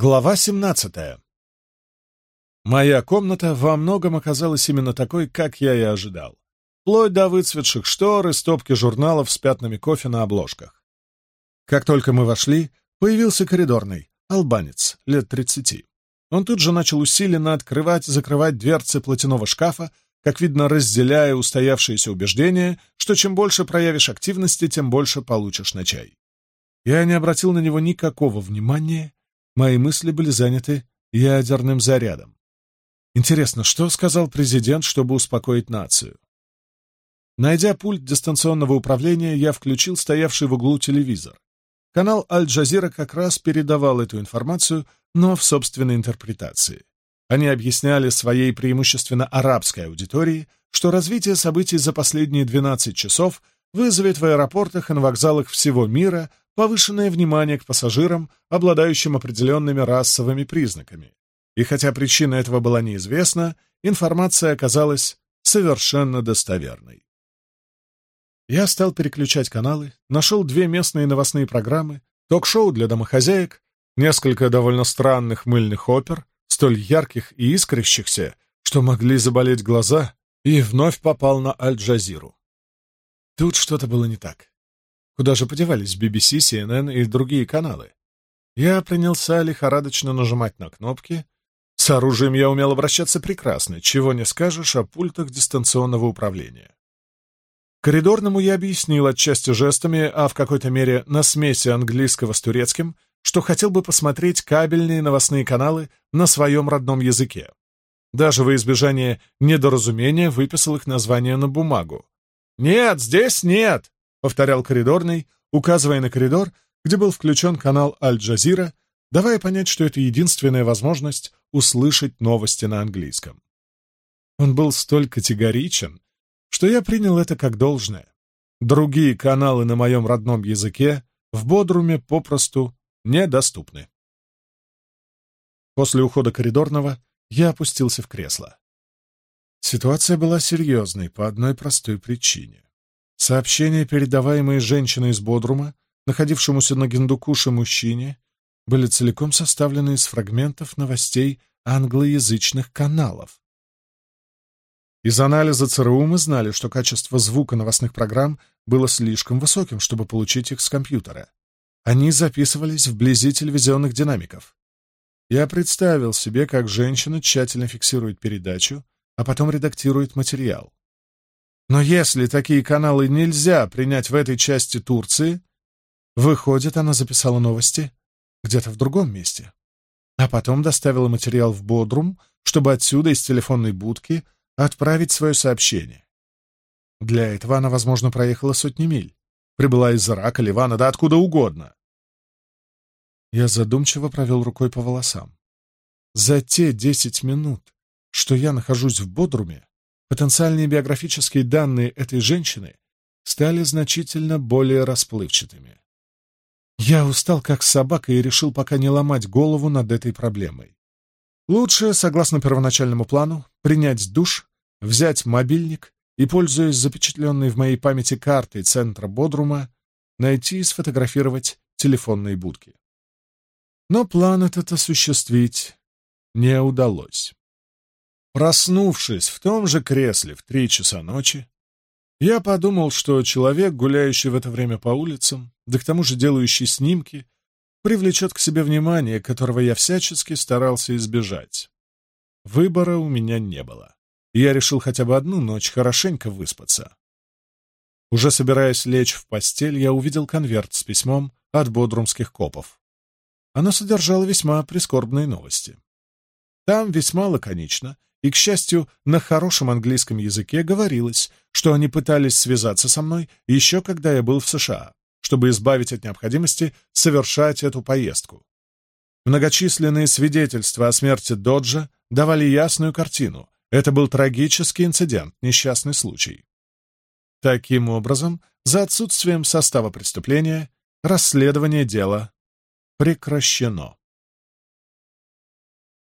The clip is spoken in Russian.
Глава 17. Моя комната во многом оказалась именно такой, как я и ожидал. Вплоть до выцветших штор и стопки журналов с пятнами кофе на обложках. Как только мы вошли, появился коридорный, албанец, лет 30. Он тут же начал усиленно открывать и закрывать дверцы платяного шкафа, как видно, разделяя устоявшиеся убеждения, что чем больше проявишь активности, тем больше получишь на чай. Я не обратил на него никакого внимания, Мои мысли были заняты ядерным зарядом. Интересно, что сказал президент, чтобы успокоить нацию? Найдя пульт дистанционного управления, я включил стоявший в углу телевизор. Канал Аль-Джазира как раз передавал эту информацию, но в собственной интерпретации. Они объясняли своей преимущественно арабской аудитории, что развитие событий за последние 12 часов вызовет в аэропортах и на вокзалах всего мира повышенное внимание к пассажирам, обладающим определенными расовыми признаками. И хотя причина этого была неизвестна, информация оказалась совершенно достоверной. Я стал переключать каналы, нашел две местные новостные программы, ток-шоу для домохозяек, несколько довольно странных мыльных опер, столь ярких и искрящихся, что могли заболеть глаза, и вновь попал на Аль-Джазиру. Тут что-то было не так куда же подевались BBC, CNN и другие каналы. Я принялся лихорадочно нажимать на кнопки. С оружием я умел обращаться прекрасно, чего не скажешь о пультах дистанционного управления. Коридорному я объяснил отчасти жестами, а в какой-то мере на смеси английского с турецким, что хотел бы посмотреть кабельные новостные каналы на своем родном языке. Даже во избежание недоразумения выписал их название на бумагу. «Нет, здесь нет!» Повторял коридорный, указывая на коридор, где был включен канал Аль-Джазира, давая понять, что это единственная возможность услышать новости на английском. Он был столь категоричен, что я принял это как должное. Другие каналы на моем родном языке в Бодруме попросту недоступны. После ухода коридорного я опустился в кресло. Ситуация была серьезной по одной простой причине. Сообщения, передаваемые женщиной из Бодрума, находившемуся на Гендукуше мужчине, были целиком составлены из фрагментов новостей англоязычных каналов. Из анализа ЦРУ мы знали, что качество звука новостных программ было слишком высоким, чтобы получить их с компьютера. Они записывались вблизи телевизионных динамиков. Я представил себе, как женщина тщательно фиксирует передачу, а потом редактирует материал. Но если такие каналы нельзя принять в этой части Турции, выходит, она записала новости где-то в другом месте. А потом доставила материал в Бодрум, чтобы отсюда из телефонной будки отправить свое сообщение. Для этого она, возможно, проехала сотни миль. Прибыла из Ирака, Ливана, да откуда угодно. Я задумчиво провел рукой по волосам. За те десять минут, что я нахожусь в Бодруме, Потенциальные биографические данные этой женщины стали значительно более расплывчатыми. Я устал как собака и решил пока не ломать голову над этой проблемой. Лучше, согласно первоначальному плану, принять душ, взять мобильник и, пользуясь запечатленной в моей памяти картой центра Бодрума, найти и сфотографировать телефонные будки. Но план этот осуществить не удалось. Проснувшись в том же кресле в три часа ночи, я подумал, что человек, гуляющий в это время по улицам, да к тому же делающий снимки, привлечет к себе внимание, которого я всячески старался избежать. Выбора у меня не было. И я решил хотя бы одну ночь хорошенько выспаться. Уже собираясь лечь в постель, я увидел конверт с письмом от бодрумских копов. Оно содержало весьма прискорбные новости. Там весьма лаконично и, к счастью, на хорошем английском языке говорилось, что они пытались связаться со мной еще когда я был в США, чтобы избавить от необходимости совершать эту поездку. Многочисленные свидетельства о смерти Доджа давали ясную картину. Это был трагический инцидент, несчастный случай. Таким образом, за отсутствием состава преступления расследование дела прекращено.